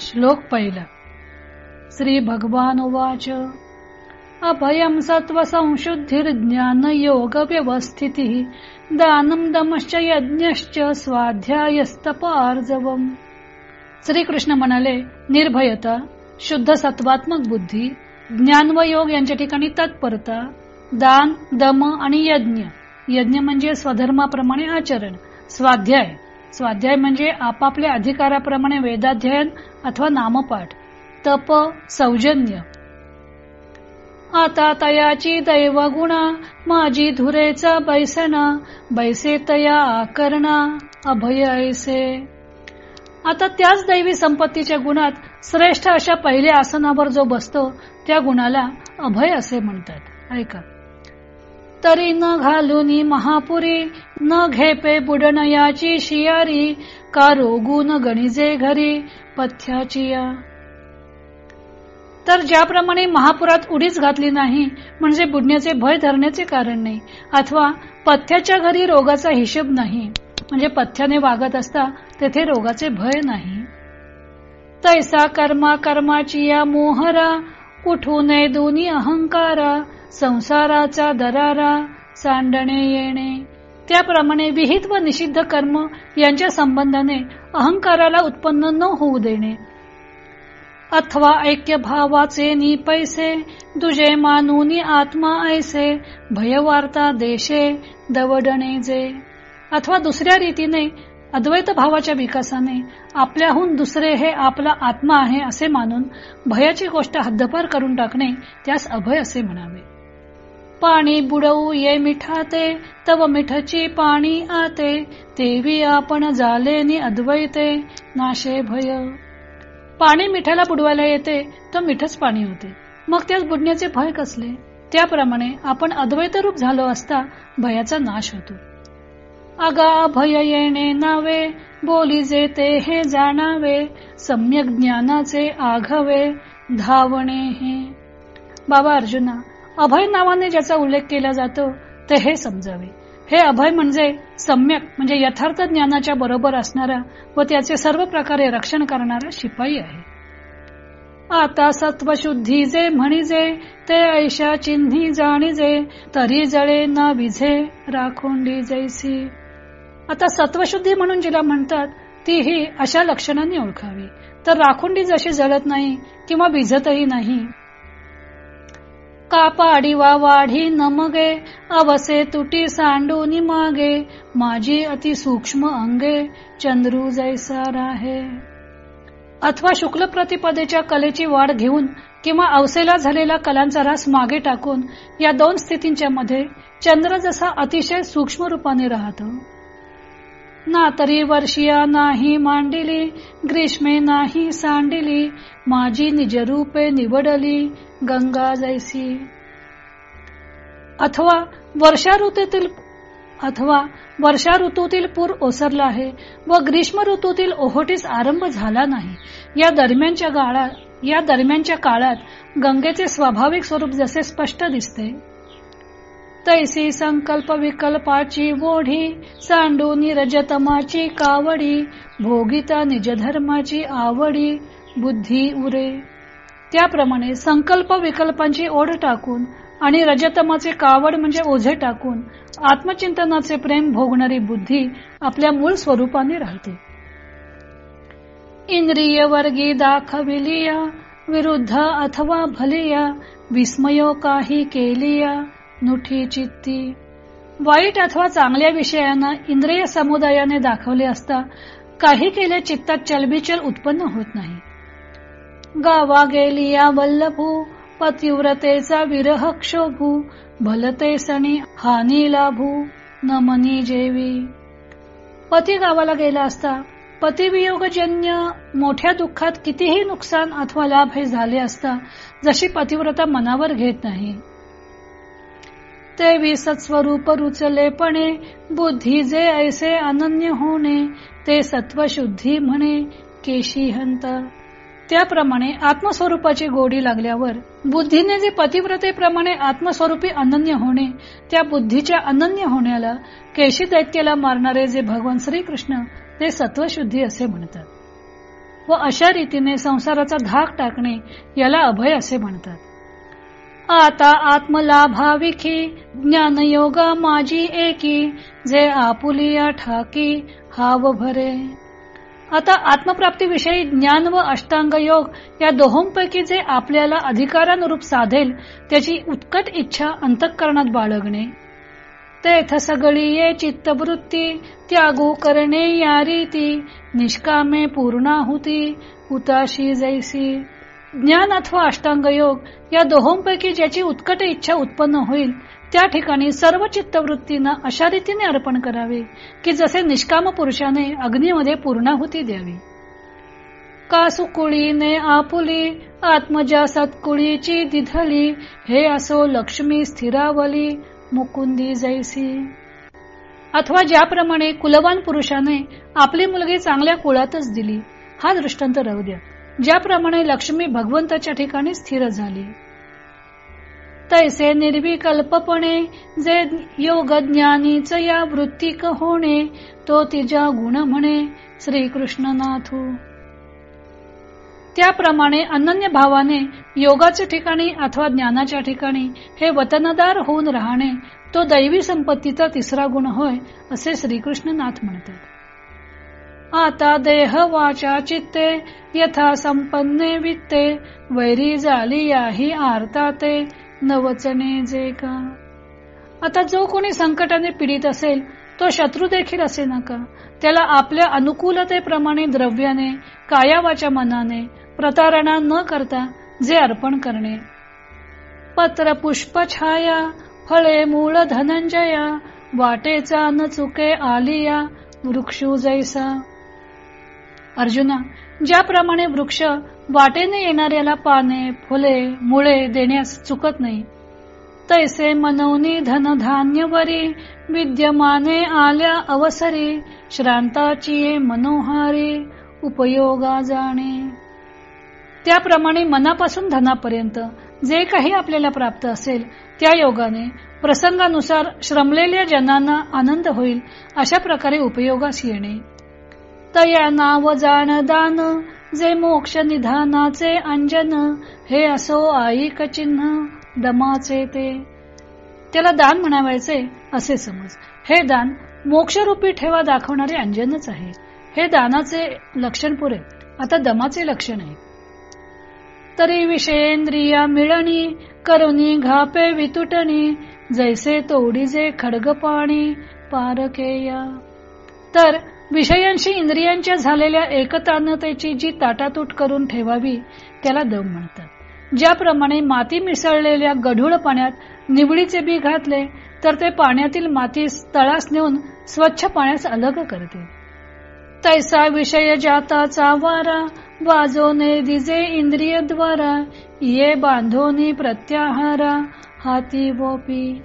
श्लोक पहिला. श्री भगवान उवाच अभयम सत्व संशुद्धिर्ज्ञान योग व्यवस्थिती दानम दमश्च यज्ञश्च श्री श्रीकृष्ण म्हणाले निर्भयता शुद्ध सत्वात्मक बुद्धी ज्ञान व योग यांच्या ठिकाणी तत्परता दान दम आणि यज्ञ. यज्ञ म्हणजे स्वधर्माप्रमाणे आचरण स्वाध्याय. स्वाध्याय म्हणजे आपापल्या अधिकाराप्रमाणे वेदाध्ययन अथवा नामपाठ. तप सौजन्य. आता तयाची दैव गुणा माझी धुरेचा बैसना बैसे तया आकरणा अभय ऐसे आता त्याच दैवी संपत्तीच्या गुणात श्रेष्ठ अशा पहिल्या आसनावर जो बसतो त्या गुणाला अभय असे म्हणतात. ऐका. तरी न घालून महापुरी न घेपे बुडणयाची शियारी का रोगू न गणिजे घरी पथ्याचिया. तर ज्याप्रमाणे महापुरात उडीच घातली नाही म्हणजे बुडण्याचे भय धरण्याचे कारण नाही अथवा पथ्याच्या घरी रोगाचा हिशेब नाही म्हणजे पथ्याने वागत असता तेथे रोगाचे भय नाही. तैसा कर्मा कर्माची या मोहरा उठू नये दोन्ही अहंकारा संसाराचा दरारा सांडणे येणे. त्याप्रमाणे विहित व निषिद्ध कर्म यांच्या संबंधाने अहंकाराला उत्पन्न न होऊ देणे. अथवा ऐक्य भावाचे नि पैसे तुझे मानूनी आत्मा ऐसे भयवार्ता देशे दवडणे जे. अथवा दुसऱ्या रीतीने अद्वैत भावाच्या विकासाने आपल्याहून दुसरे हे आपला आत्मा आहे असे मानून भयाची गोष्ट हद्दपार करून टाकणे त्यास अभय असे म्हणावे. पाणी बुडवू ये मिठाते तव मिठची पाणी आते तेवी आपण झाले नि अद्वैते नाशे भय. पाणी मिठाला बुडवायला येते तर मिठच पाणी होते. मग त्यास बुडण्याचे भय कसले? त्याप्रमाणे आपण अद्वैत रूप झालो असता भयाचा नाश होतो. अगा भय येणे नावे बोली जे ते हे जाणावे सम्यक ज्ञानाचे आघावे धावणे हे. बाबा अर्जुना अभय नावाने ज्याचा उल्लेख केला जातो ते हे समजावे. हे अभय म्हणजे सम्यक म्हणजे यथार्थ ज्ञानाच्या बरोबर असणारा व त्याचे सर्व प्रकारे रक्षण करणारा शिपाई आहे. आता सत्वशुद्धी जे म्हणिजे ते ऐशा चिन्ही जाणीजे तरी जळे ना विझे राखोंडी जैसी. आता सत्वशुद्धी म्हणून जिला म्हणतात ती ही अशा लक्षणांनी ओळखावी. तर राखुंडी जशी जळत नाही किंवा भिजतही नाही कापाडी वा वाढी नमगे अवसे तुटी सांडून मागे माझी अति सूक्ष्म अंगे चंद्रू जैसा राहे. अथवा शुक्ल प्रतिपदेच्या कलेची वाढ घेऊन किंवा अवसेला झालेला कलांचा रास मागे टाकून या दोन स्थितींच्या मध्ये चंद्र जसा अतिशय सूक्ष्म रूपाने राहतो. ना तरी वर्षिया नाही मांडिली ग्रीष्मे नाही सांडिली माझी निजरूपे निवडली गंगा जैसी. अथवा वर्षा ऋतूतील अथवा वर्षा ऋतूतील पूर ओसरला आहे व ग्रीष्म ऋतूतील ओहोटीस आरंभ झाला नाही. या दरम्यानच्या काळात या दरम्यानच्या काळात गंगेचे स्वाभाविक स्वरूप जसे स्पष्ट दिसते तैसी संकल्प विकल्पाची ओढी सांडूनी रजतमाची कावडी भोगिता निजधर्माची आवडी बुद्धी उरे. त्याप्रमाणे संकल्प विकल्पांची ओढ टाकून आणि रजतमाचे कावड म्हणजे ओझे टाकून आत्मचिंतनाचे प्रेम भोगणारी बुद्धी आपल्या मूळ स्वरूपाने राहते. इंद्रिय वर्गी दाखविलिया विरुद्ध अथवा भलिया विस्मयो काही केलिया नुठी चित्ती वाईट अथवा चांगल्या विषयांना इंद्रिय समुदायाने दाखवले असता काही केले चित्तात चलबिचल उत्पन्न होत नाही. गावा गेलिया वल्लभू पतिव्रतेचा विरह क्षोभू भलते सणी हानी लाभू नमनी जेवी. पती गावाला गेला असता पतिवियोगजन्य मोठ्या दुःखात कितीही नुकसान अथवा लाभ हे झाले असता जशी पतिव्रता मनावर घेत नाही ते सत्स्वरूप रुचलेपणे बुद्धी जे ऐसे अनन्य होणे ते सत्वशुद्धी म्हणे केशी हंत. त्याप्रमाणे आत्मस्वरूपाची गोडी लागल्यावर बुद्धीने जे पतिव्रतेप्रमाणे आत्मस्वरूपी अनन्य होणे त्या बुद्धीच्या अनन्य होण्याला केशी दैत्याला मारणारे जे भगवान श्रीकृष्ण ते सत्वशुद्धी असे म्हणतात. व अशा रीतीने संसाराचा धाक टाकणे याला अभय असे म्हणतात. आता आत्मलाभाविखी ज्ञानयोगा माझी एकी जे आपुलिया ठाकी हाव भरे. आता आत्मप्राप्तीविषयी ज्ञान व अष्टांग योग या दोहोंपैकी जे आपल्याला अधिकारानुरूप साधेल त्याची उत्कट इच्छा अंतःकरणात बाळगणे. तेथ सगळी ये चित्तवृत्ती त्यागू करणे या रीती निष्कामे पूर्णाहुती उताशी जैसी. ज्ञान अथवा अष्टांग योग या दोहोंपैकी ज्याची उत्कट इच्छा उत्पन्न होईल त्या ठिकाणी सर्व चित्तवृत्तींना अशा रीतीने अर्पण करावे की जसे निष्काम पुरुषाने अग्नीमध्ये पूर्णाहुती द्यावी. का सुकुळीने आपुली आत्मजा सत्कुळीची दिधली हे असो लक्ष्मी स्थिरावली मुकुंदी जैसी. अथवा ज्याप्रमाणे कुलवान पुरुषाने आपली मुलगी चांगल्या कुळातच दिली हा दृष्टांत राहू द्या. ज्याप्रमाणे लक्ष्मी भगवंताच्या ठिकाणी स्थिर झाली. तैसे निर्विकल्पपणे जे योग ज्ञानीच या वृत्तिक होणे तो तिजा गुण म्हणे श्रीकृष्णनाथू. त्याप्रमाणे अनन्य भावाने योगाच्या ठिकाणी अथवा ज्ञानाच्या ठिकाणी हे वतनदार होऊन राहणे तो दैवी संपत्तीचा तिसरा गुण होय असे श्रीकृष्णनाथ म्हणतात. आता देह वाचा चित्ते यथा संपन्ने वित्ते वैरी झाली याही आरता ते नवचने जे का. आता जो कोणी संकटाने पीडित असेल तो शत्रू देखील असे नका. त्याला आपल्या अनुकूलतेप्रमाणे द्रव्याने कायावाच्या मनाने प्रतारणा न करता जे अर्पण करणे. पत्र पुष्प छाया फळे मूळ धनंजया वाटेचा न चुके आलिया वृक्षू जैसा. अर्जुना ज्याप्रमाणे वृक्ष वाटेने येणाऱ्याला पाने फुले मुळे देण्यास चुकत नाही तैसे मनवनी धनधान्य वरी विद्यमाने आल्या अवसरी श्रांताची मनोहारी उपयोगा जाणे. त्याप्रमाणे मनापासून धनापर्यंत जे काही आपल्याला प्राप्त असेल त्या योगाने प्रसंगानुसार श्रमलेल्या जनांना आनंद होईल अशा प्रकारे उपयोगास येणे. तया नाव जाण दान जे मोक्ष निधानाचे अंजन हे असो आईक चिन्ह दमाचे ते. त्याला दान म्हणावायचे असे समज. हे दान मोक्षरूपी ठेवा दाखवणारे अंजनच आहे. हे दानाचे लक्षण पुरे. आता दमाचे लक्षण आहे. तरी विषयेंद्रिया मिळणी करुणी घापे वितुटणी जैसे तोडीजे खडग पाणी पारकेया. तर विषयांशी इंद्रियांच्या झालेल्या एकतानतेची जी ताटातूट करून ठेवावी त्याला दम म्हणतात. ज्याप्रमाणे माती मिसळलेल्या गढूळ पाण्यात निवडीचे बी घातले तर ते पाण्यातील माती तळास नेऊन स्वच्छ पाण्यास अलग करते. तैसा विषय जाताचा वारा वाजोने दिजे इंद्रिय द्वारा ये बांधोनी प्रत्याहारा हाती वोपी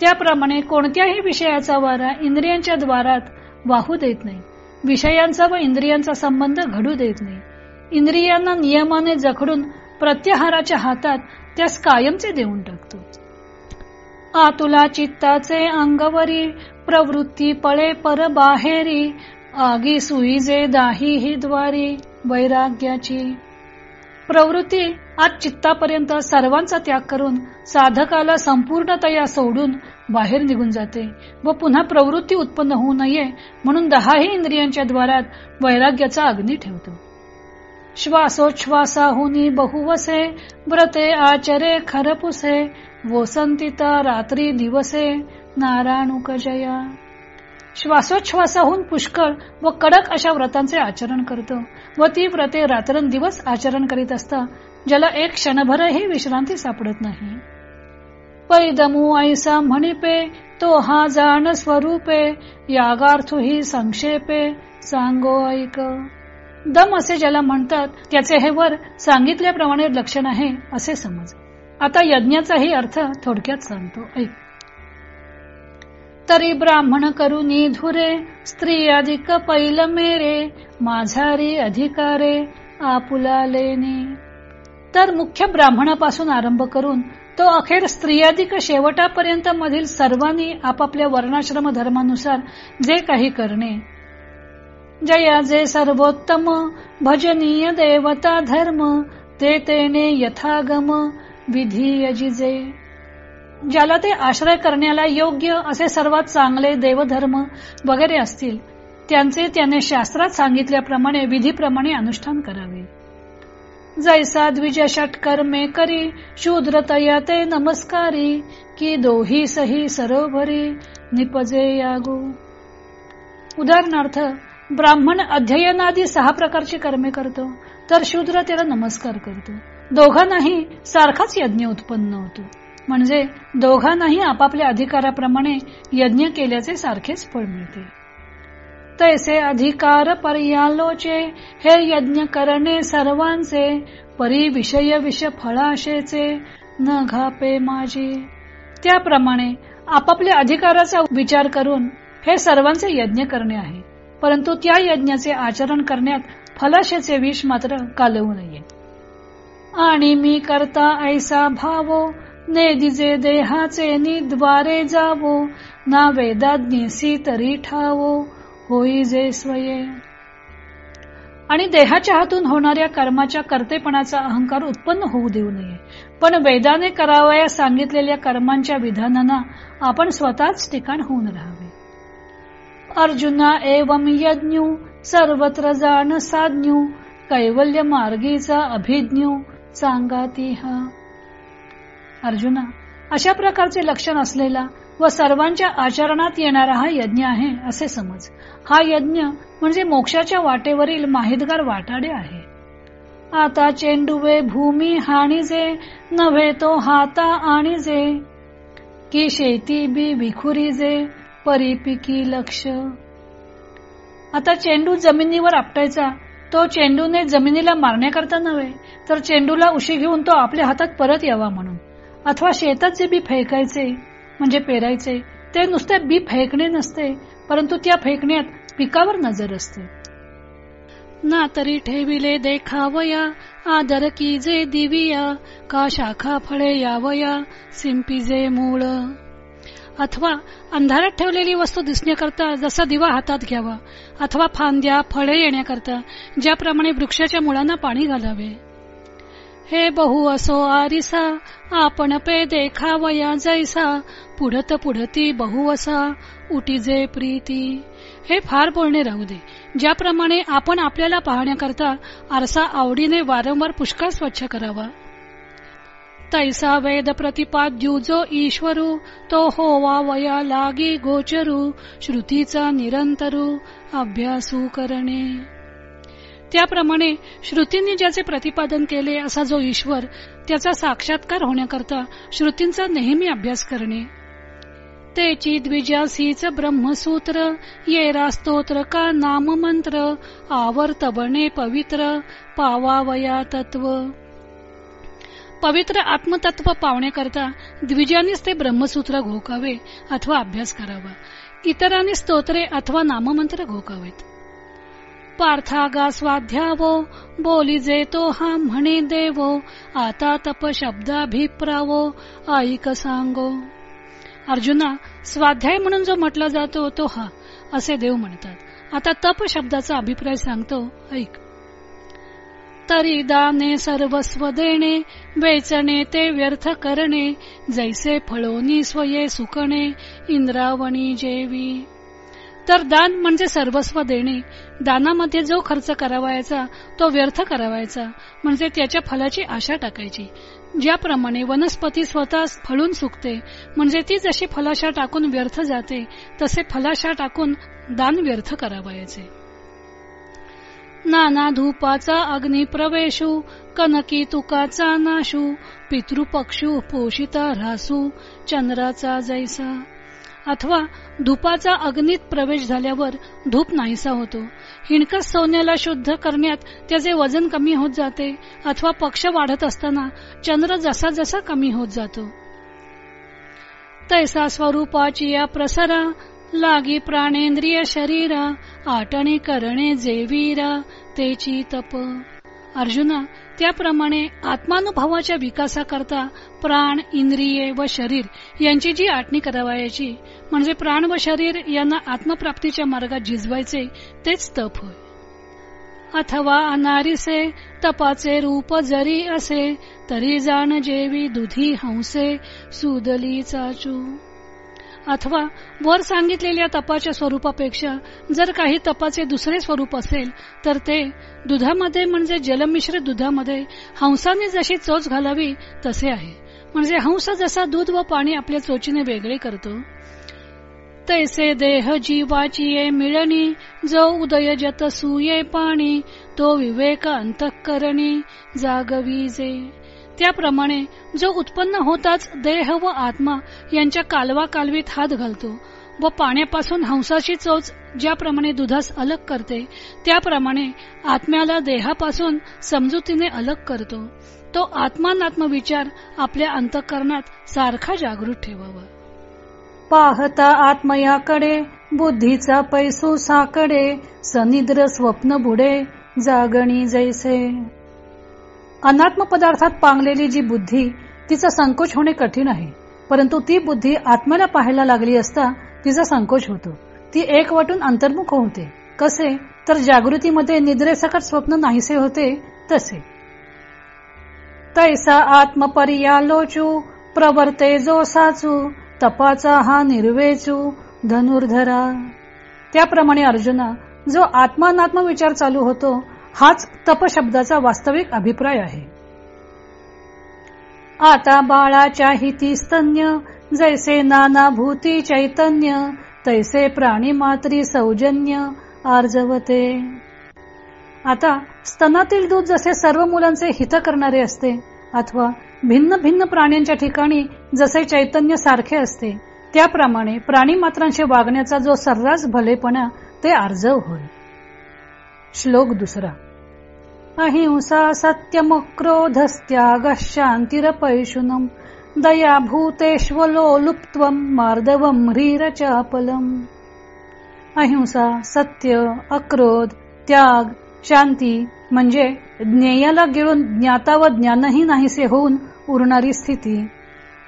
त्याप्रमाणे कोणत्याही विषयाचा वारा इंद्रियांच्या द्वारात वाहू देत नाही. विषयांचा व इंद्रियांचा संबंध घडू देत नाही. इंद्रियांना नियमाने जखडून प्रत्याहाराच्या हातात त्यास कायमचे देऊन टाकतो. आतुला चित्ताचे अंगवरी प्रवृत्ती पळे पर बाहेरी आगी सुईजे दाही ही द्वारी वैराग्याची. प्रवृत्ती आज चित्तापर्यंत सर्वांचा त्याग करून साधकाला संपूर्णतया सोडून बाहेर निघून जाते व पुन्हा प्रवृत्ती उत्पन्न होऊ नये म्हणून दहाही इंद्रियांच्या द्वारात वैराग्याचा अग्नी ठेवतो. श्वासोच्छ्वासाहुनी बहुवसे व्रते आचरे खरपुसे वसंतिता रात्री दिवसे नारायणुक जया. श्वासोच्छ्वासाहून पुष्कळ व कडक अशा व्रतांचे आचरण करतो व ती व्रते रात्रंदिवस आचरण करीत असता ज्याला एक क्षणभरही विश्रांती सापडत नाही. पैदमू ऐसा म्हणिपे तो हा जाण स्वरूपे यागार्थी संक्षेपे सांगो ऐक. दम असे ज्याला म्हणतात त्याचे हे वर सांगितल्याप्रमाणे लक्षण आहे असे समज. आता यज्ञाचाही अर्थ थोडक्यात सांगतो ऐक. तरी ब्राह्मण करुनी धुरे स्त्री अधिक पैल मेरे माझारी अधिकारे आपुला लेने तर मुख्य ब्राह्मणापासून आरंभ करून तो अखेर स्त्रियाधिक शेवटापर्यंत मधील सर्वांनी आपापल्या वर्णाश्रम धर्मानुसार जे काही करणे. जया जे सर्वोत्तम भजनीय देवता धर्म ते तेने यथागम विधीयजिजे ज्याला ते आश्रय करण्याला योग्य असे सर्वात चांगले देवधर्म वगैरे असतील त्यांचे त्याने शास्त्रात सांगितल्याप्रमाणे विधीप्रमाणे अनुष्ठान करावे. जैसा द्विज षटकर्मे करी शूद्रतया ते नमस्कारी की दोही सही सरोवरी निपजे यागो. उदाहरणार्थ ब्राह्मण अध्ययनादी सहा प्रकारची कर्मे करतो तर शूद्र त्याला नमस्कार करतो. दोघांनाही सारखाच यज्ञ उत्पन्न होतो. म्हणजे दोघांनाही आपापल्या अधिकाराप्रमाणे यज्ञ केल्याचे सारखेच फळ मिळते. तैसे अधिकार पर्यालोचे हे यज्ञ करणे सर्वांचे परी विषय विष फळाशेचे न घापे माझी. त्याप्रमाणे आपापल्या अधिकाराचा विचार करून हे सर्वांचे यज्ञ करणे आहे. परंतु त्या यज्ञाचे आचरण करण्यात फलाशेचे विष मात्र कालवू नये. आणि मी करता ऐसा भावो ने दिजे देहाचे निद्वारे जावो ना वेदाज्ञेसी तरी ठावो. होई जे स्वये आणि देहाच्या हातून होणाऱ्या कर्माच्या कर्तेपणाचा अहंकार उत्पन्न होऊ देऊ नये. पण वेदाने करावया सांगितलेल्या कर्मांच्या विधानांना आपण स्वतःच ठिकाण होऊन राहावे. अर्जुना एवम यज्ञ सर्वत्र जाण साज्ञू कैवल्य मार्गीचा अभिज्ञू सांगाती हा अर्जुना अशा प्रकारचे लक्षण असलेला व सर्वांच्या आचरणात येणारा हा यज्ञ आहे असे समज. हा यज्ञ म्हणजे मोक्षाच्या वाटेवरील माहितगार वाटाडे आहे. आता चेंडुवे भूमी हाणीजे नव्हे तो हाता आणीजे की शेती बी विखुरीजे परिपिकी लक्ष. आता चेंडू जमिनीवर आपटायचा तो चेंडूने जमिनीला मारण्याकरता नव्हे तर चेंडूला उशी घेऊन तो आपल्या हातात परत यावा म्हणून. अथवा शेतात जे बी फेकायचे म्हणजे पेरायचे ते नुसते बी फेकणे नसते परंतु त्या फेकण्यात पिकावर नजर असते. ना तरी ठेविले देखावया आदर की जे दिविया का शाखा फळे यावया सिंपीजे मूळ. अथवा अंधारात ठेवलेली वस्तू दिसण्याकरता जसा दिवा हातात घ्यावा अथवा फांद्या फळे येण्याकरता ज्याप्रमाणे वृक्षाच्या मुळांना पाणी घालावे. हे बहु असो आरिसा आपण पे देखावया जैसा पुढत पुढती बहु असा उटीजे प्रीती. हे फार बोलणे राहू दे. ज्याप्रमाणे आपण आपल्याला पाहण्याकरता आरसा आवडीने वारंवार पुष्कळ स्वच्छ करावा. तैसा वेद प्रतिपाद्यू जो ईश्वरू तो होवा वया लागी गोचरू श्रुतीचा निरंतरू अभ्यासू करणे. त्याप्रमाणे श्रुतींनी ज्याचे प्रतिपादन केले असा जो ईश्वर त्याचा साक्षात्कार होण्याकरता श्रुतींचा नेहमी अभ्यास करणे. तेची द्विजासीच ब्रह्मसूत्र येरा स्तोत्र का नाम मंत्र आवर्तबणे पवित्र पावावया तत्व. पवित्र आत्मतत्व पावण्याकरता द्विजानीच ते ब्रह्मसूत्र घोकावे अथवा अभ्यास करावा. इतरांनी स्तोत्रे अथवा नाममंत्र घोकावेत. पार्थागा स्वाध्यावो बोली जे तो हा म्हणे देवो आता तप शब्दाभिप्रावो ऐक सांगो. अर्जुना स्वाध्याय म्हणून जो म्हटला जातो तो हा असे देव म्हणतात. आता तप शब्दाचा अभिप्राय सांगतो ऐक. तरी दाने सर्वस्व देणे वेचणे ते व्यर्थ करणे जैसे फळोनी स्वये सुकणे इंद्रावणी जेवी. तर दान म्हणजे सर्वस्व देणे. दानामध्ये जो खर्च करावायचा तो व्यर्थ करावायचा. म्हणजे त्याच्या फलाची आशा टाकायची. ज्याप्रमाणे वनस्पती स्वतः फळून सुकते म्हणजे ती जशी फलाशा टाकून व्यर्थ जाते तसे फलाशा टाकून दान व्यर्थ करावायचे. नाना धूपाचा अग्नि प्रवेशू कनकी तुकाचा नाशू पितृपक्षू पोषिता ऱ्हासू चंद्राचा जैसा. अथवा धुपाचा अग्नीत प्रवेश झाल्यावर धूप नाहीसा होतो. हिणकस सोन्याला शुद्ध करण्यात त्याचे वजन कमी होत जाते अथवा पक्ष वाढत असताना चंद्र जसा जसा कमी होत जातो. तैसा स्वरूपाची या प्रसरा लागी प्राणेंद्रिय शरीरा आटणे करणे जेवीरा तेची तप अर्जुना त्याप्रमाणे आत्मानुभवाच्या विकासाकरता प्राण इंद्रिये व शरीर यांची जी आटणी करावायची म्हणजे प्राण व शरीर यांना आत्मप्राप्तीच्या मार्गात झिजवायचे तेच तप होय. अथवा अनारिसे तपाचे रूप जरी असे तरी जाण जेवी दुधी हंसे सुदली चाचू. अथवा वर सांगितलेल्या तपाच्या स्वरूपापेक्षा जर काही तपाचे दुसरे स्वरूप असेल तर ते दुधामध्ये म्हणजे जलमिश्र दुधामध्ये हंसाने जशी चोच घालावी तसे आहे. म्हणजे हंस जसा दूध व पाणी आपल्या चोचीने वेगळे करतो तैसे देह जीवाची मिळणी जो उदय जत सुये पाणी तो विवेक जागवी जे. त्याप्रमाणे जो उत्पन्न होताच देह व आत्मा यांच्या कालवा कालवीत हात घालतो व पाण्यापासून हंसाची चोच ज्याप्रमाणे दुधास अलग करते त्याप्रमाणे आत्म्याला देहापासून समजुतीने अलग करतो. तो आत्मानात्म विचार आपल्या अंतकरणात सारखा जागृत ठेवावा. पाहता आत्मयाकडे बुद्धीचा पैसू साकडे सनिद्र स्वप्न बुडे जागणी जैसे. अनात्म पदार्थात पांगलेली जी बुद्धी तिचा संकोच होणे कठीण आहे. परंतु ती बुद्धी आत्म्याला पाहायला लागली असता तिचा संकोच होतो. ती एक वाटून अंतर्मुख होते. कसे? तर जागृतीमध्ये निद्रेसकट स्वप्न नाहीसे होते तसे. तैसा आत्मपर्यालोचू प्रवर्ते जो साचू तपाचा हा निर्वेचू धनुर्धरा. त्याप्रमाणे अर्जुना जो आत्मानात्म विचार चालू होतो हाच तप शब्दाचा वास्तविक अभिप्राय आहे. आता बाळाच्या हिती स्तन्य जैसे नाना भूती चैतन्य तैसे प्राणी मात्री सौजन्य आर्जवते. आता स्तनातील दूध जसे सर्व मुलांचे हित करणारे असते अथवा भिन्न भिन्न प्राण्यांच्या ठिकाणी जसे चैतन्य सारखे असते त्याप्रमाणे प्राणी मात्रांशी वागण्याचा जो सर्रास भलेपणा ते आर्जव होय. श्लोक दुसरा. अहिंसा सत्यमक्रोधस्त्याग शांतिरपैशुनम दया भूतेष्वलोलुप्त्वम मार्दवम ह्रीरचापलम। अहिंसा सत्य अक्रोध त्याग शांती म्हणजे ज्ञेयाला गिळून ज्ञाता व ज्ञानही नाहीसे होऊन उरणारी स्थिती।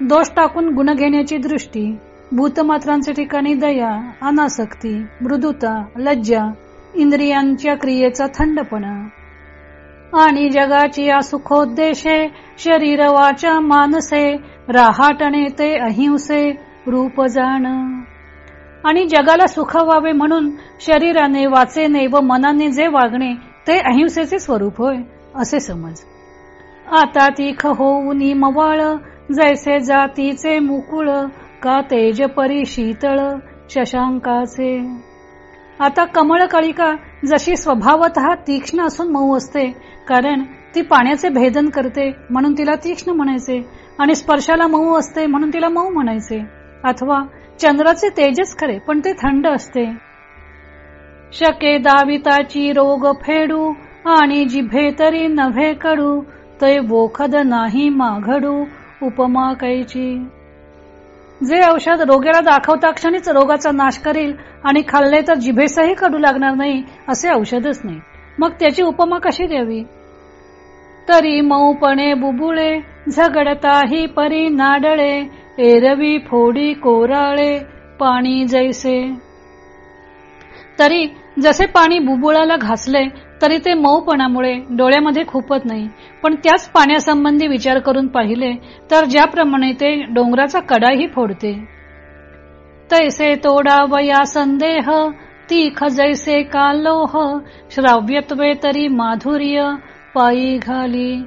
दोष टाकून गुण घेण्याची दृष्टी भूतमात्रांच्या ठिकाणी दया अनासक्ती मृदुता लज्जा इंद्रियांच्या क्रियेचा थंडपणा। आणि जगाची सुखोद्देशे शरीर वाचा मानसे राहाटणे ते अहिंसे रूप जाण. आणि जगाला सुख व्हावे म्हणून शरीराने वाचेने व मनाने जे वागणे ते अहिंसेचे स्वरूप होय असे समज. आता तीख होऊन मवाळ जैसे जातीचे मुकुळ का तेज परी शीतळ शशांकाचे. आता कमळ कळिका जशी स्वभावत तीक्ष्ण असून मऊ असते कारण ती पाण्याचे भेदन करते म्हणून तिला तीक्ष्ण म्हणायचे. आणि स्पर्शाला मऊ असते म्हणून तिला मऊ म्हणायचे. अथवा चंद्राचे तेजच खरे पण ते थंड असते. शके दाविताची रोग फेडू आणि जिभे तरी नव्हे कडू ते बोखद नाही माघडू उपमा कैची. जे औषध रोग्याला दाखवता क्षणीच रोगाचा नाश करील आणि खाल्ले तर जिभेसही कडू लागणार नाही असे औषधच नाही. मग त्याची उपमा कशी द्यावी? तरी मऊपणे बुबुळे झगडताही परी नाडळे एरवी फोडी कोराळे पाणी जैसे. तरी जसे पाणी बुबुळाला घासले तरी ते मऊपणामुळे डोळ्यामध्ये खूपत नाही. पण त्याच पाण्यासंबंधी विचार करून पाहिले तर ज्याप्रमाणे ते डोंगराचा कडाही फोडते. तैसे तोडा वया संदेह तीख जैसे कालोह श्राव्यत्वे तरी माधुर्य पायी घाली.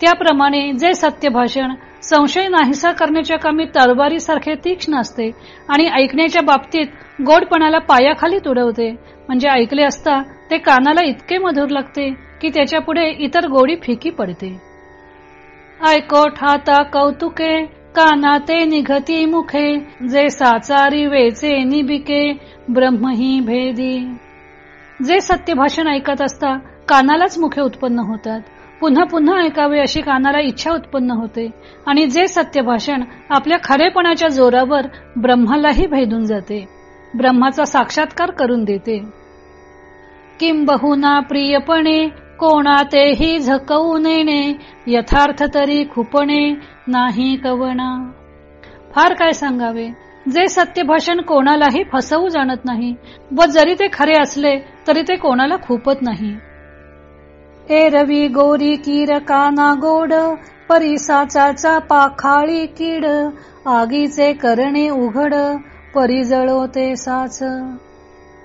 त्याप्रमाणे जे सत्य भाषण संशय नाहीसा करण्याच्या कामी तरवारी सारखे तीक्ष्ण असते आणि ऐकण्याच्या बाबतीत गोडपणाला पायाखाली तुडवते. म्हणजे ऐकले असता ते कानाला इतके मधुर लागते की त्याच्या पुढे इतर गोडी फिकी पडते. ऐकोट ठाता कौतुके काना ते निघती मुखे जे साचारी वेचे निबिके ब्रह्मही भेदी. जे सत्य भाषण ऐकत असता कानालाच मुखे उत्पन्न होतात. पुन्हा पुन्हा ऐकावे अशी कानाला इच्छा उत्पन्न होते. आणि जे सत्य भाषण आपल्या खरेपणाच्या जोरावर ब्रह्मालाही भेदून जाते. ब्रह्माचा साक्षात्कार करून देते. किंबहुना प्रियपणे कोणातेही झकवू नेणे यथार्थ तरी खुपणे नाही कवना फार काय सांगावे? जे सत्य भाषण कोणालाही फसवू जाणत नाही व जरी ते खरे असले तरी ते कोणाला खुपत नाही. ए रवी गोरी कीर काना गोड परिसाचा पाखाळी कीड आगीचे करणे उघड परिजळो ते साच.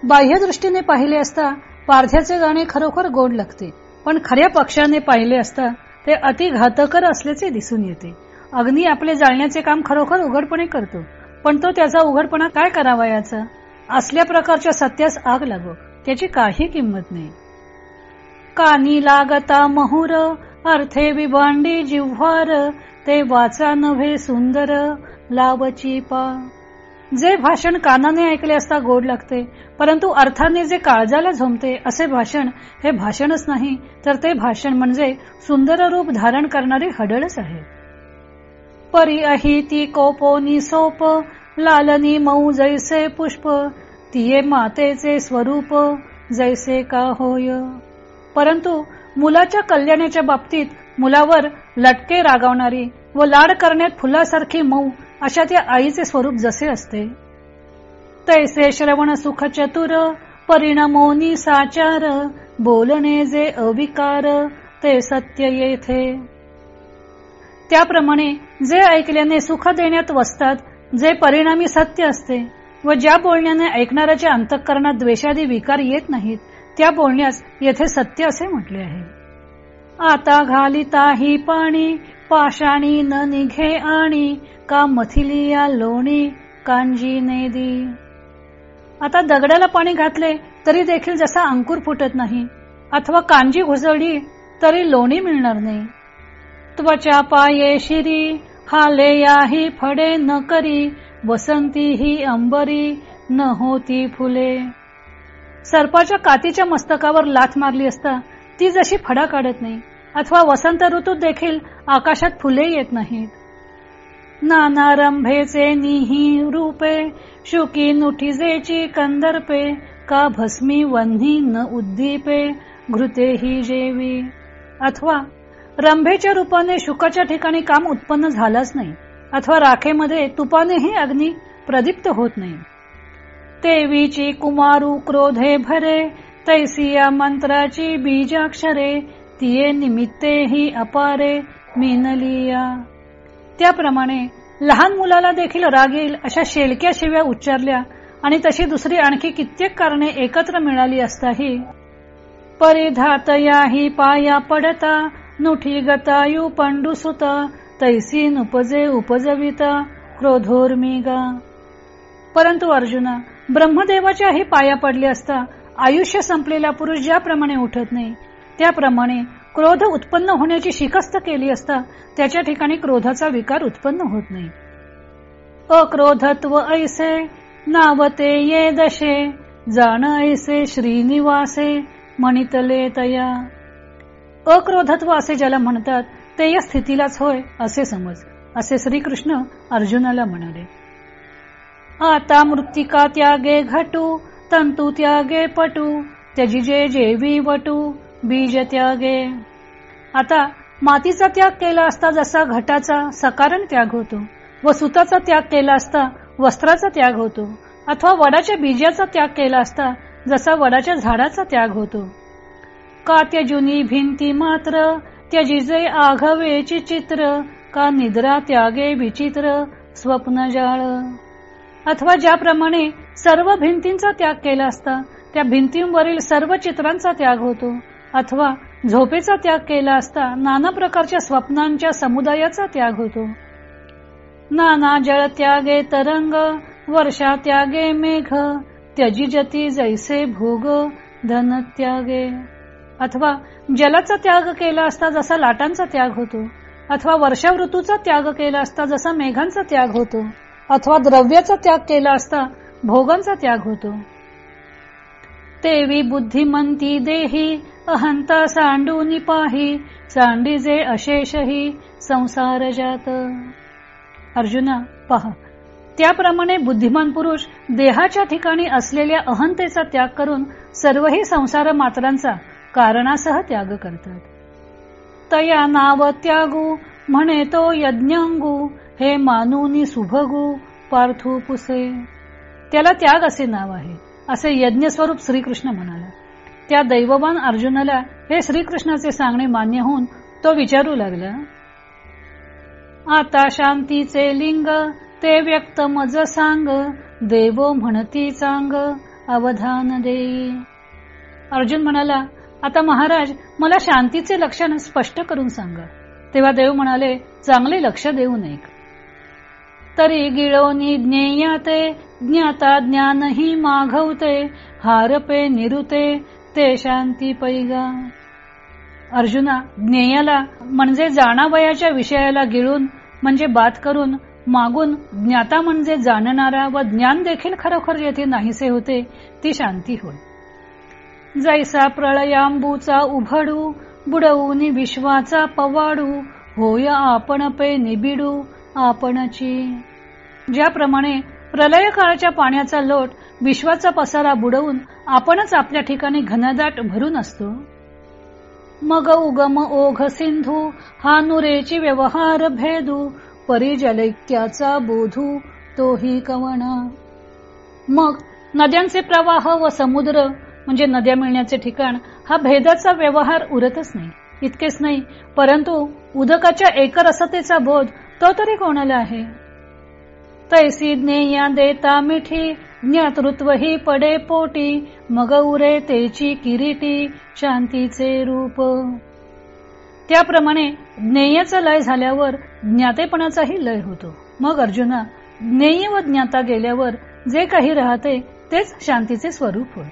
बाह्य दृष्टीने पाहिले असता पारध्याचे गाणे खरोखर गोड लागते पण खऱ्या पक्षाने पाहिले असता ते अति घातकर असल्याचे दिसून येते. अग्नी आपले जाळण्याचे काम खरोखर उघडपणे करतो पण तो त्याचा उघडपणा काय करावा याचा? असल्या प्रकारच्या सत्यास आग लागो त्याची काही किंमत नाही. कानी लागता महुर अर्थे विभांडी जिव्हार ते वाचा नव्हे सुंदर लावची पा जे भाषण कानाने ऐकले असता गोड लागते परंतु अर्थाने जे काळजाला झोमते असे भाषण हे भाषणच नाही तर ते भाषण म्हणजे सुंदर रूप धारण करणारी हडळच आहे. परी अहि ती कोपोनी सोप लालनी मऊ जैसे पुष्प तिये मातेचे स्वरूप जैसे का होय? परंतु मुलाच्या कल्याणाच्या बाबतीत मुलावर लटके रागवणारी व लाड करण्यात फुलासारखी मऊ अशा त्या आईचे स्वरूप जसे असते. तैसे श्रवण सुख चतुर परिणामोनी साचार बोलणे जे अविकार ते सत्य येथे. त्याप्रमाणे जे ऐकल्याने सुख देण्यात वसतात जे परिणामी सत्य असते व ज्या बोलण्याने ऐकणाऱ्याच्या अंतःकरणात द्वेषादी विकार येत नाहीत त्या बोलण्यास येथे सत्य असे म्हटले आहे. आता घालिता ही पाणी पाषाणी न निघे आणि का मथिलिया लोणी कांजी नेदी. आता दगडाला पाणी घातले तरी देखील जसा अंकुर फुटत नाही अथवा कांजी घुसळली तरी लोणी मिळणार नाही. त्वचा पाये शिरी हाले याही फडे न करी वसंती ही अंबरी न होती फुले. सर्पाच्या कातीच्या मस्तकावर लाथ मारली असता ती जशी फडा काढत नाही अथवा वसंत ऋतूत देखील आकाशात फुले येत नाहीत. नाना रंभेचे निही रूपे शुकी नुठीजेची कंदर्पे का भस्मी वन्ही न उद्दीपे घृते ही जेवी. अथवा रंभेच्या रूपाने शुकाच्या ठिकाणी काम उत्पन्न झालंच नाही अथवा राखेमध्ये तुपानेही अग्नी प्रदीप्त होत नाही. तेवीची कुमारू क्रोधे भरे तैसिया मंत्राची बीजाक्षरे तिये निमित्ते ही अपारे मिनलिया. त्याप्रमाणे लहान मुलाला देखील राग येईल अशा शेलक्या शिव्या उच्चारल्या आणि तशी दुसरी आणखी कित्येक कारणे एकत्र मिळाली असताही परिधात याही पाया पडता नुठी गतायु पंडू सुता तैसी नुपजे उपजविता क्रोधोर्मिगा. परंतु अर्जुना ब्रह्मदेवाच्या हे पाया पडले असता आयुष्य संपलेला पुरुष ज्याप्रमाणे उठत नाही त्याप्रमाणे क्रोध उत्पन्न होण्याची शिकस्त केली असता त्याच्या ठिकाणी क्रोधाचा विकार उत्पन्न होत नाही. अक्रोधत्व ऐसे नावते ये दशे जाण ऐसे श्रीनिवासे म्हणितले तया. अक्रोधत्व असे ज्याला म्हणतात ते या स्थितीलाच होय असे समज असे श्रीकृष्ण अर्जुनाला म्हणाले. आता मृत्तिका त्यागे घटू तंतू त्यागे पटू त्यजिजे जेवी वटू बीज त्यागे. आता मातीचा त्याग केला असता जसा घटाचा सकारण त्याग होतो व सुताचा त्याग केला असता वस्त्राचा त्याग होतो अथवा वडाच्या बीजाचा त्याग केला असता जसा वडाच्या झाडाचा त्याग होतो. का त्यजुनी भिंती मात्र त्यजिजे आघवेची चित्र का निद्रा त्यागे विचित्र स्वप्न जाळ. अथवा ज्याप्रमाणे सर्व भिंतींचा त्याग केला असता त्या भिंतींवरील सर्व चित्रांचा त्याग होतो. अथवा झोपेचा त्याग केला असता नाना प्रकारच्या स्वप्नांच्या समुदायाचा त्याग होतो. नाना जळ त्यागे तरंग वर्षा त्यागे मेघ त्यजिजती जैसे भोग धन त्यागे. अथवा जलाचा त्याग केला असता जसा लाटांचा त्याग होतो. अथवा वर्षा ऋतूचा त्याग केला असता जसा मेघांचा त्याग होतो. अथवा द्रव्याचा त्याग केला असता भोगांचा त्याग होतो. तेवी बुद्धिमंती देही अहंता सांडूनी पाही सांडीजे अशेषही संसार जात. अर्जुना पहा. त्याप्रमाणे बुद्धिमान पुरुष देहाच्या ठिकाणी असलेल्या अहंतेचा त्याग करून सर्वही संसार मात्रांचा कारणासह त्याग करतात. तया नाव त्यागू म्हणे तो यज्ञांगू हे मानुनी सुभगू पार्थू पुसे त्याला त्याग असे नाव आहे असे यज्ञ स्वरूप श्रीकृष्ण म्हणाला. त्या दैववान अर्जुनाला हे श्रीकृष्णाचे सांगणे मान्य होऊन तो विचारू लागला. आता शांतीचे लिंग ते व्यक्त मज सांग देव म्हणती चांग अवधान दे. अर्जुन म्हणाला आता महाराज मला शांतीचे लक्षण स्पष्ट करून सांगा. तेव्हा देव म्हणाले चांगले लक्ष देऊ नये. तरी गिळोनी ज्ञेयाते ज्ञाता ज्ञानही माघवते हारपे निरुते ते शांती पैगा. अर्जुना ज्ञेयाला म्हणजे जाणावयाच्या विषयाला गिळून म्हणजे बात करून मागून ज्ञाता म्हणजे जाणणारा व ज्ञान देखील खरोखर येथे नाहीसे होते ती शांती होय. जैसा प्रळयांबूचा उभडू बुडवून विश्वाचा पवाडू होय आपण पे निबिडू आपणची. ज्याप्रमाणे प्रलय काळाच्या पाण्याचा लोट विश्वाचा पसारा बुडवून आपणच आपल्या ठिकाणी घनदाट भरून असतो. मग उगम ओघ सिंधू हा नुरेची व्यवहार भेदू परिजलैक्याचा बोधू तोही कवणा. मग नद्यांचे प्रवाह व समुद्र म्हणजे नद्या मिळण्याचे ठिकाण हा भेदाचा व्यवहार उरतच नाही इतकेच नाही परंतु उदकाच्या एकरसतेचा बोध तो तरी कोणाला आहे? तैसी ज्ञेया देता मिठी ज्ञातृत्व ही पडे पोटी मग उरे तेची किरीटी शांतीचे रूप. त्याप्रमाणे ज्ञेयाचा लय झाल्यावर ज्ञातेपणाचाही लय होतो. मग अर्जुना ज्ञेय व ज्ञाता गेल्यावर जे काही राहते तेच शांतीचे स्वरूप होय.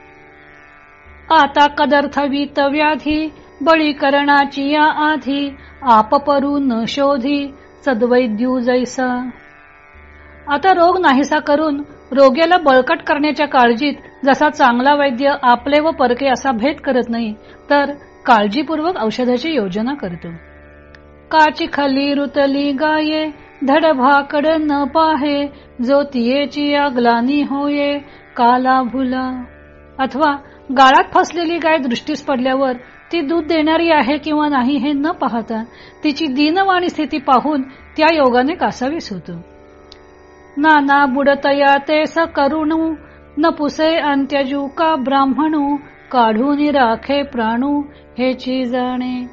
आता कदर्थवी व्याधी बळी करणाची या आधी आपपरू न शोधी सद्वैद्यू जैसा. आता रोग नाहीसा करून रोग्याला बळकट करण्याच्या काळजीत जसा चांगला वैद्य आपले व परके असा भेद करत नाही तर काळजीपूर्वक औषधाची योजना करतो. काची खाली रुतली गाये धड भाकड न पाहे जो तियेची ग्लानी होये काला भुला. अथवा गाळात फसलेली गाय दृष्टीस पडल्यावर ती दूध देणारी आहे किंवा नाही हे न पाहता तिची दीनवाणी स्थिती पाहून त्या योगाने कासावीस होतो. नाना बुडतया ते स करुणू न पुसे अंत्यजू का ब्राह्मणू काढून राखे प्राणू हे जाणे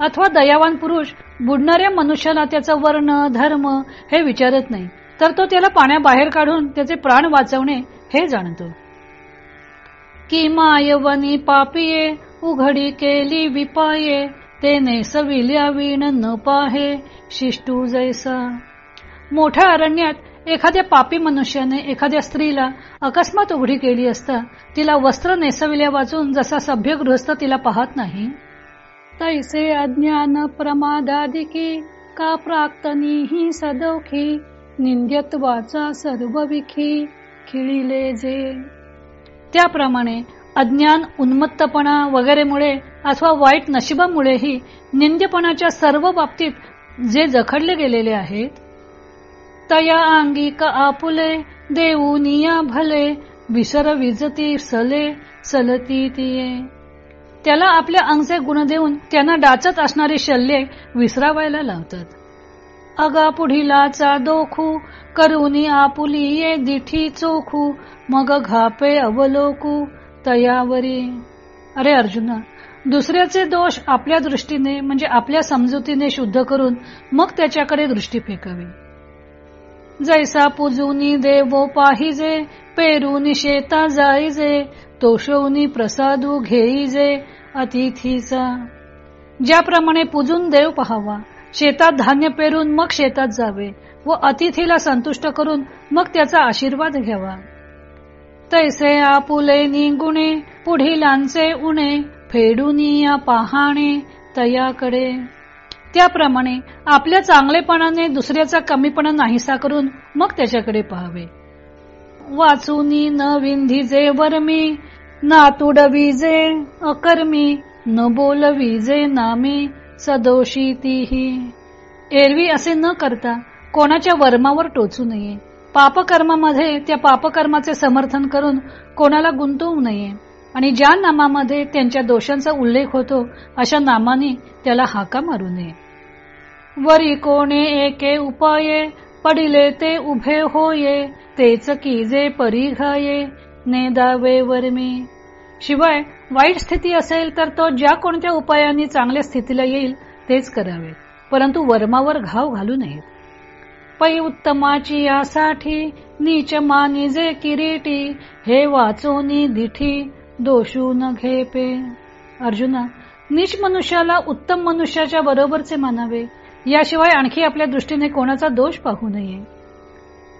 अथवा दयावान पुरुष बुडणाऱ्या मनुष्याला त्याचा वर्ण धर्म हे विचारत नाही तर तो त्याला पाण्याबाहेर काढून त्याचे प्राण वाचवणे हे जाणतो. कि मायवनी पापिये उघडी केली विपाये ते नेसविल्या विण न पाहे शिष्टू जैसा. मोठ्या अरण्यात एखाद्या पापी मनुष्याने एखाद्या स्त्रीला अकस्मात उघडी केली असता तिला वस्त्र नेसविल्या वाचून जसा सभ्य गृहस्थ तिला पाहत नाही? तैसे अज्ञान प्रमादादिकी का प्राक्तनी ही सदोखी निंद्यत्वाचा सर्व विखी खिळिले जे. त्याप्रमाणे अज्ञान उन्मत्तपणा वगैरेमुळे अथवा वाईट नशिबामुळेही निंद्यपणाच्या सर्व बाबतीत जे जखडले गेलेले आहेत तया अंगिक आपुले देऊनिया भले विसर विजती सले सलती तिये. त्याला आपल्या अंगचे गुण देऊन त्यांना डाचत असणारी शल्ये विसरावायला लावतात. अगा पुढीलाचा दोखू करुनी आपुली ये दिठी चोखू मग घापे अवलोकू तयावरी. अरे अर्जुना दुसऱ्याचे दोष आपल्या दृष्टीने म्हणजे आपल्या समजुतीने शुद्ध करून मग त्याच्याकडे दृष्टी फेकावी. जैसा पुजुनी देवो पाहिजे पेरुनी शेता जाईजे तोषवनी प्रसादू घेईजे अतिथीचा. ज्याप्रमाणे पुजून देव पहावा शेतात धान्य पेरून मग शेतात जावे व अतिथीला संतुष्ट करून मग त्याचा आशीर्वाद घ्यावा. तैसे आपुले निगुणे पुढीलांचे उणे फेडूनिया पहाणे तयाकडे त्याप्रमाणे आपल्या चांगलेपणाने दुसऱ्याचा कमीपणा नाहीसा करून मग त्याच्याकडे पाहावे. वाचुनी न विंधीजे वर्मी ना तुडवीजे अकर्मी न बोलविजे नामी सदोषी तीही. एरवी असे न करता कोणाच्या वर्मावर टोचू नये. पापकर्मामध्ये त्या पापकर्माचे समर्थन करून कोणाला गुंतवू नये. आणि ज्या नामामध्ये त्यांच्या दोषांचा उल्लेख होतो अशा नामाने त्याला हाका मारू नये. वरी कोणे एके उपाये पडिले ते उभे होये तेच किजे परिघाये नेदावे वर्मी. शिवाय वाईट स्थिती असेल तर तो ज्या कोणत्या उपायांनी चांगल्या स्थितीला येईल तेच करावे. परंतु वर्मावर घाव घालू नयेत. पै उत्तमाची यासाठी नीच मानी जे किरीटी हे वाचोनी दिठी दोषू न घेपे. अर्जुना नीच मनुष्याला उत्तम मनुष्याच्या बरोबरचे मानावे याशिवाय आणखी आपल्या दृष्टीने कोणाचा दोष पाहू नये.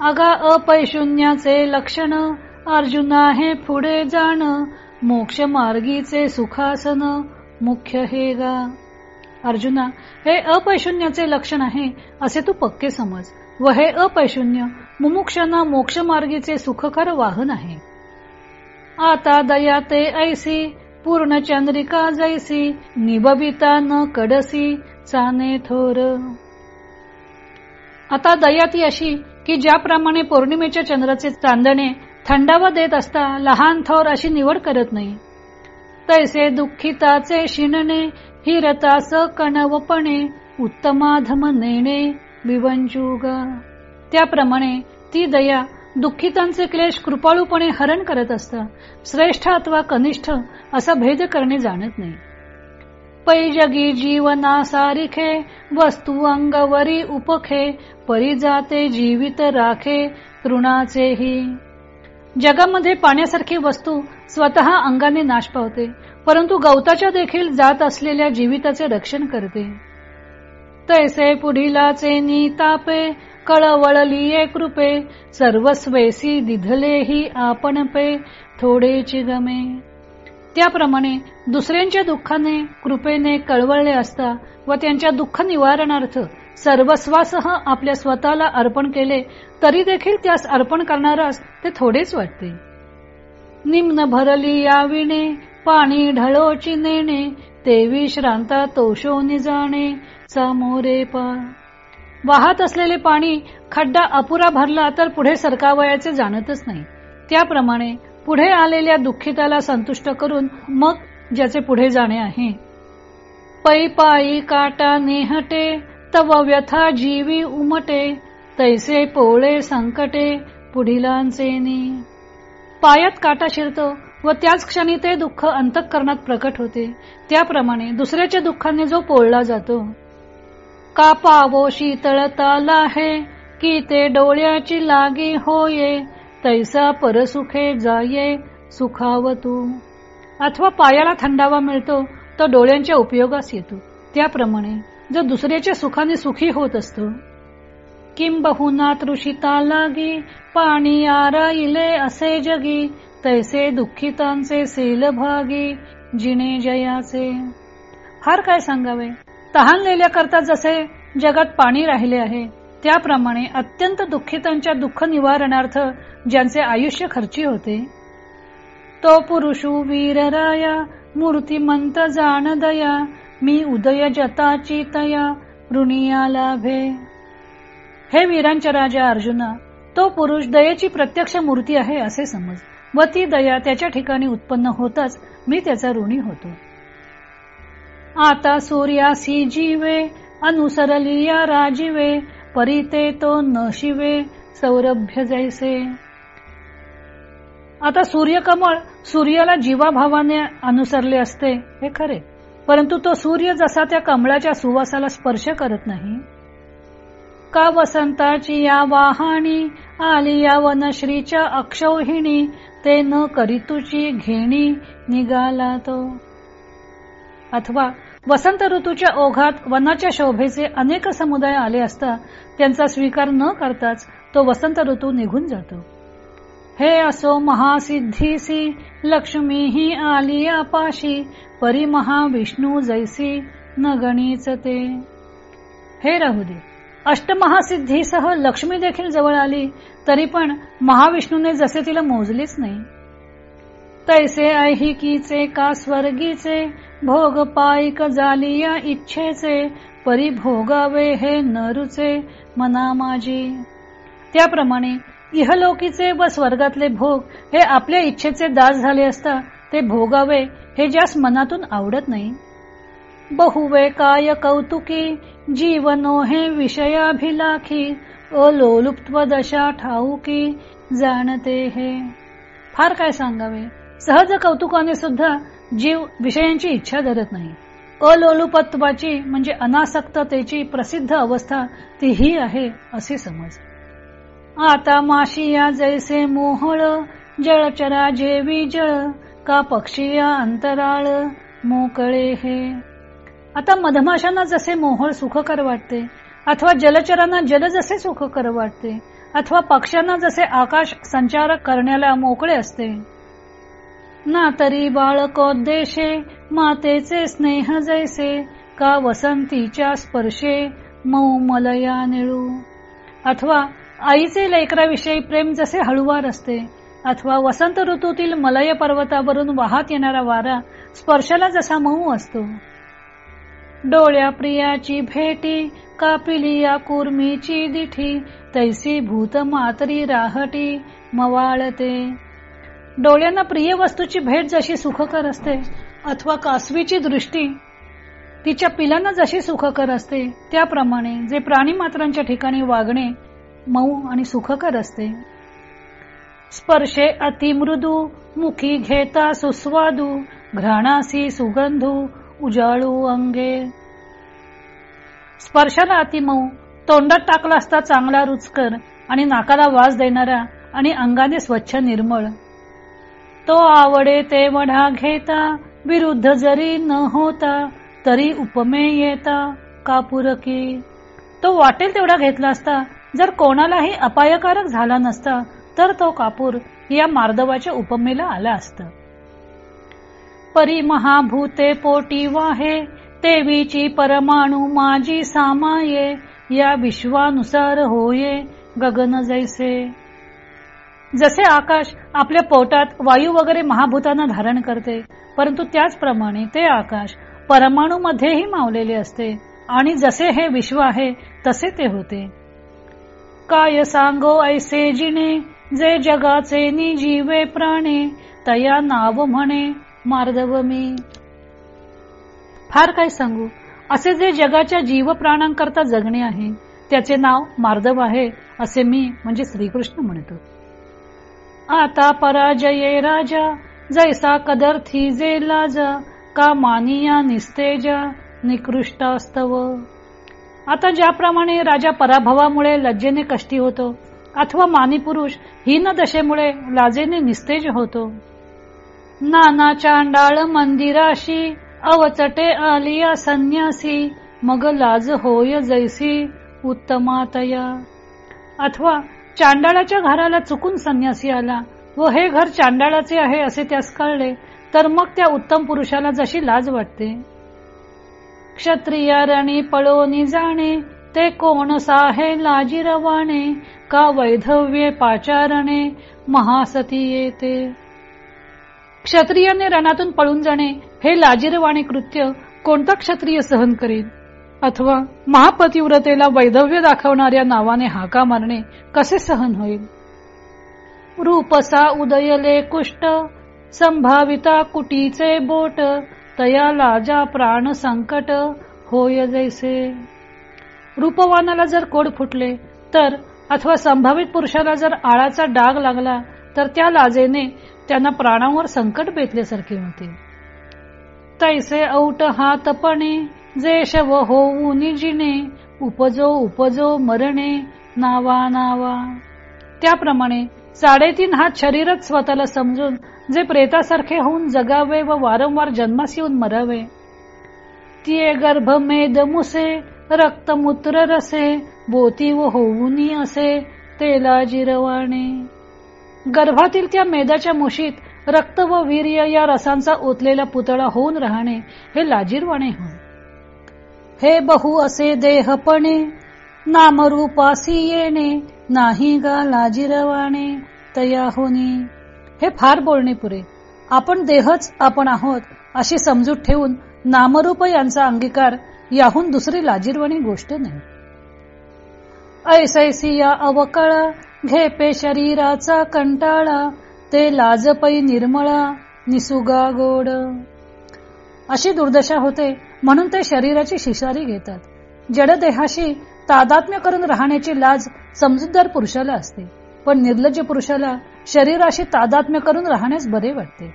अगा अपैशून्याचे लक्षण अर्जुना हे पुढे जाण मोक्ष मार्गीचे सुखासन मुख्य हे गा. अर्जुना हे अपैशून्याचे लक्षण आहे असे तू पक्के समज. व हे अपैशून्य मुमुक्षांना मोक्ष मार्गीचे सुखकर वाहन आहे. आता दया ते ऐसी पूर्ण चंद्रिका जैसी निबबिता न कडसी चाने थोर. आता दया ती अशी की ज्याप्रमाणे पौर्णिमेच्या चंद्राचे चांदणे थंडावा देत असता लहान थोर अशी निवड करत नाही. तैसे दुःखिताचे शिणणे हिरतास कणवपणे उत्तमाधम नेणे विवंचुग. त्याप्रमाणे ती दया दुःखितांचे क्लेश कृपाळूपणे हरण करत असता. श्रेष्ठ अथवा कनिष्ठ असा भेद करणे जाणत नाही. पैजगी जीवना सारिखे वस्तू अंगवरी उपखे परिजाते जीवित राखे तृणाचेही. जगामध्ये पाण्यासारखी वस्तू स्वतः अंगाने नाश पावते परंतु गवताच्या देखील जात असलेल्या जीविताचे रक्षण करते. तैसे पुढीलाचे नीतापे कळवळलिये कृपे सर्वस्वेसी दिधलेही आपण पे थोडेची गमे त्याप्रमाणे दुसऱ्यांच्या दुःखाने कृपेने कळवळले असता व त्यांच्या दुःख निवारणार्थ सर्वस्वासह आपल्या स्वतःला अर्पण केले तरी देखील त्यास अर्पण करणारास ते थोडेच वाटते. निम्न भरली याविणे पाणी ढळोची नेणे तेवी श्रांता तोषो जाणे सामोरे पा वाहत असलेले पाणी खड्डा अपुरा भरला तर पुढे सरकावयाचे जाणतच नाही. त्याप्रमाणे पुढे आलेल्या दुःखिताला संतुष्ट करून मग ज्याचे पुढे जाणे आहे. पै पायी काटा नेहटे तव व्यथा जीवी उमटे तैसे पोळे संकटे पुढिलांचे पायात काटा शिरतो व त्याच क्षणी ते दुःख अंतकरणात प्रकट होते. त्याप्रमाणे दुसऱ्याच्या दुःखाने जो पोळला जातो. का पावो शीतळता आहे की ते डोळ्याची लागी होये तैसा परसुखे जाये सुखावतू. अथवा पायाला थंडावा मिळतो तो डोळ्यांच्या उपयोगास येतो. त्याप्रमाणे जो दुसऱ्याच्या सुखाने सुखी होत असतो. किंबहुना तृषिता लागी पाणी आराईले असे जगी तैसे दुःखितांचे सेल भागी जिने जयाचे. फार काय सांगावे? तहानलेल्या करता जसे जगात पाणी राहिले आहे त्याप्रमाणे अत्यंत दुःखितांच्या दुःख निवारणार्थ ज्यांचे आयुष्य खर्ची होते. तो पुरुषू वीर राया मूर्तिमंत जाण दया मी उदय जताची तया ऋणिया लाभे. हे वीरांच्या राजा अर्जुना तो पुरुष दयेची प्रत्यक्ष मूर्ती आहे असे समज. व ती दया त्याच्या ठिकाणी उत्पन्न होताच मी त्याचा ऋणी होतो. आता सूर्यासी जीवे अनुसरलिया राजीवे परिते तो न शिवे सौरभ्य जैसे. आता सूर्यकमळ सूर्याला जीवाभावाने अनुसरले असते हे खरे. परंतु तो सूर्य जसा त्या कमळाच्या सुवासाला स्पर्श करत नाही. का वसंताची या वाहाणी आली या वनश्रीच्या अक्षौहिणी ते न करितुची घेणी निघाला तो. अथवा वसंत ऋतूच्या ओघात वनाच्या शोभेचे अनेक समुदाय आले असता त्यांचा स्वीकार न करताच तो वसंत ऋतू निघून जातो. हे असो महासिद्धीसी लक्ष्मी ही आली आपाशी परी महाविष्णू जैसी न गणीच ते. हे राहू दे. अष्टमहासिद्धीसह लक्ष्मी देखील जवळ आली तरी पण महाविष्णूने जसे तिला मोजलीच नाही. तैसे ऐहिकीचे का स्वर्गीचे भोग पायिक झाली या इच्छेचे परिभोगावे हे नरुचे मना माझी. त्याप्रमाणे इहलोकीचे व स्वर्गातले भोग हे आपल्या इच्छेचे दास झाले असता ते भोगावे हे ज्यास मनातून आवडत नाही. बहुवे काय कौतुकी जीवनो हे विषयाभिलाखी अलोलुप्त्व दशा ठाऊकी जाणते हे. फार काय सांगावे? सहज कौतुकाने सुद्धा जीव विषयांची इच्छा धरत नाही. अलोलुपत्वाची म्हणजे अनासक्ततेची प्रसिद्ध अवस्था तीही आहे असे समज. आता माशिया जैसे मोहळ जळचरा जेवी जळ का पक्षीया अंतराळ मोकळे हे. आता मधमाशांना जसे मोहळ सुखकर वाटते अथवा जलचरांना जल जसे सुखकर वाटते अथवा पक्ष्यांना जसे आकाश संचार करण्याला मोकळे असते ना तरी बाळकोद्देशे मातेचे स्नेह जैसे का वसंतीच्या स्पर्शे मऊ मलया निळू. अथवा आईचे लेकराविषयी प्रेम जसे हळुवार असते अथवा वसंत ऋतूतील मलय पर्वतावरून वाहत येणारा वारा स्पर्शाला जसा मऊ असतो. डोळ्या प्रियाची भेटी कापिलिया कुर्मीची दिठी तैसी भूत मातरी राहटी मवाळते. डोळ्यांना प्रिय वस्तूची भेट जशी सुखकर असते अथवा कासवीची दृष्टी तिच्या पिलांना जशी सुखकर असते त्याप्रमाणे जे प्राणी मात्रांच्या ठिकाणी वागणे मऊ आणि सुखकर असते. स्पर्शे अतिमृदू मुखी घेता सुस्वादू घ्राणासी सुगंधू उजाळू अंगे. स्पर्शाला अतिमऊ तोंडात टाकला असता चांगला रुचकर आणि नाकाला वास देणारा आणि अंगाने स्वच्छ निर्मळ. तो आवडे ते मढा घेता विरुद्ध जरी न होता तरी उपमे येता कापुरकी तो वाटेल तेवढा घेतला असता जर कोणालाही अपायकारक झाला नसता तर तो कापूर या मार्दवाच्या उपमेला आला असत. परी महाभूते पोटी वाहे तेवीची परमाणू माझी सामाये या विश्वानुसार होये गगन जैसे. जसे आकाश आपल्या पोटात वायू वगैरे महाभूतांना धारण करते परंतु त्याचप्रमाणे ते आकाश परमाणू मध्येही मावलेले असते आणि जसे हे विश्व आहे तसे ते होते. काय सांगो ऐसे जिने जे जगाचे निजीवे प्राणे तया नाव म्हणे मार्दव मी. फार काय सांगू असे जे जगाच्या जीव प्राणांकरता जगणे आहे त्याचे नाव मार्दव आहे असे मी म्हणजे श्रीकृष्ण म्हणतो. आता पराजये राजा जैसा कदर्थी जे लाजा का मानिया निस्तेजा निकृष्टास्तव आता ज्याप्रमाणे राजा पराभवामुळे लज्जेने कष्टी होतो अथवा मानिपुरुष हीन दशेमुळे लाजेने निस्तेज होतो. नाना चांडाळ मंदिराशी अवचटे आलिया संन्यासी मग लाज होय जैसी उत्तमातया. अथवा चांडाळाच्या घराला चुकून संन्यासी आला. व हे घर चांडाळाचे आहे असे त्यास कळले तर मग त्या उत्तम पुरुषाला जशी लाज वाटते. क्षत्रिया रणी पळोनी जाणे ते कोण साहे लाजी रवाने का वैधव्ये पाचारणे महासती येते. क्षत्रियाने रणातून पळून जाणे हे लाजीरवाणे कृत्य कोणता क्षत्रिय सहन करेल अथवा महापतिव्रतेला वैधव्य दाखवणाऱ्या नावाने हाका मारणे कसे सहन होईल? रूपसा उदयले कुष्ट संभाविता कुटीचे बोट तया लाजा प्राण संकट होय जैसे. रूपवानाला जर कोड फुटले तर अथवा संभावित पुरुषाला जर आळाचा डाग लागला तर त्या लाजेने त्यांना प्राणावर संकट बेतल्यासारखे होते. तैसे औट हातपणे जे शव होऊ निजिने उपजो उपजो मरणे नावा नावा. त्याप्रमाणे साडेतीन हात शरीरच स्वतःला समजून जे प्रेतासारखे होऊन जगावे व वारंवार जन्मास येऊन मरावे. तिये गर्भ मेद मुसे रक्तमूत्र रसे बोती व होऊनी असे तेला जिरवाणे. गर्भातील त्या मेदाच्या मुशीत रक्त व वीर्य या रसांचा ओतलेला पुतळा होऊन राहणे हे लाजीरवाणे होय. हे बहु असे देहपणे नामरूपासी येणे नाही गा लाजिरवाणे तया हे फार बोलणे पुरे. आपण देहच आपण आहोत अशी समजूत ठेवून नामरूप यांचा अंगीकार याहून दुसरी लाजीरवाणी गोष्ट नाही. ऐसैसी या अवकळा घेपे शरीराचा कंटाळा ते लाजपई निर्मळा निसुगा गोड. अशी दुर्दशा होते म्हणून ते शरीराची शिशारी घेतात. जडदेहाशी तादात्म्य करून राहण्याची लाज समजूतदार पुरुषाला असते. पण निर्लज्ज पुरुषाला शरीराशी तादात्म्य करून राहण्यास बरे वाटते.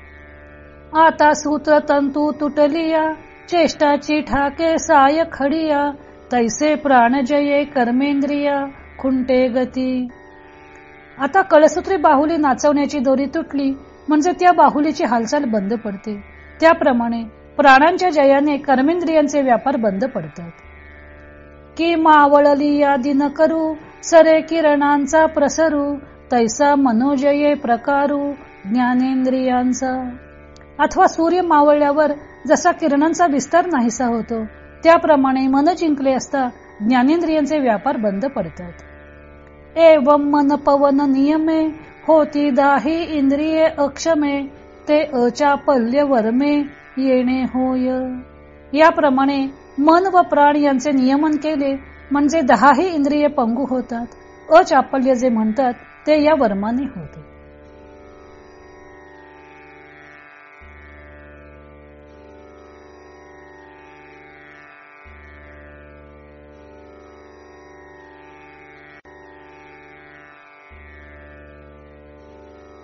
आता सूत्र तंतू तुटलिया चेष्टाची ठाके साय खडिया तैसे प्राणजये कर्मेंद्रिया खुंटे गती. आता कळसूत्री बाहुली नाचवण्याची दोरी तुटली म्हणजे त्या बाहुलीची हालचाल बंद पडते. त्याप्रमाणे प्राणांच्या जयाने कर्मेंद्रियांचे व्यापार बंद पडतात. कि मावळली या दिन करू सरे किरणांचा प्रसरू तैसा मनोजये प्रकारू ज्ञानेंद्रियांचा. अथवा सूर्य मावळल्यावर जसा किरणांचा विस्तार नाहीसा होतो त्याप्रमाणे मन जिंकले असता ज्ञानेंद्रियांचे व्यापार बंद पडतात. एवं मन पवन नियमे होती दाही इंद्रिये अक्षमे ते अचापल्य वर्मे येणे होय. याप्रमाणे मन व प्राण यांचे नियमन केले म्हणजे दहाही इंद्रिये पंगू होतात. अचापल्य जे म्हणतात ते या वर्माने होते.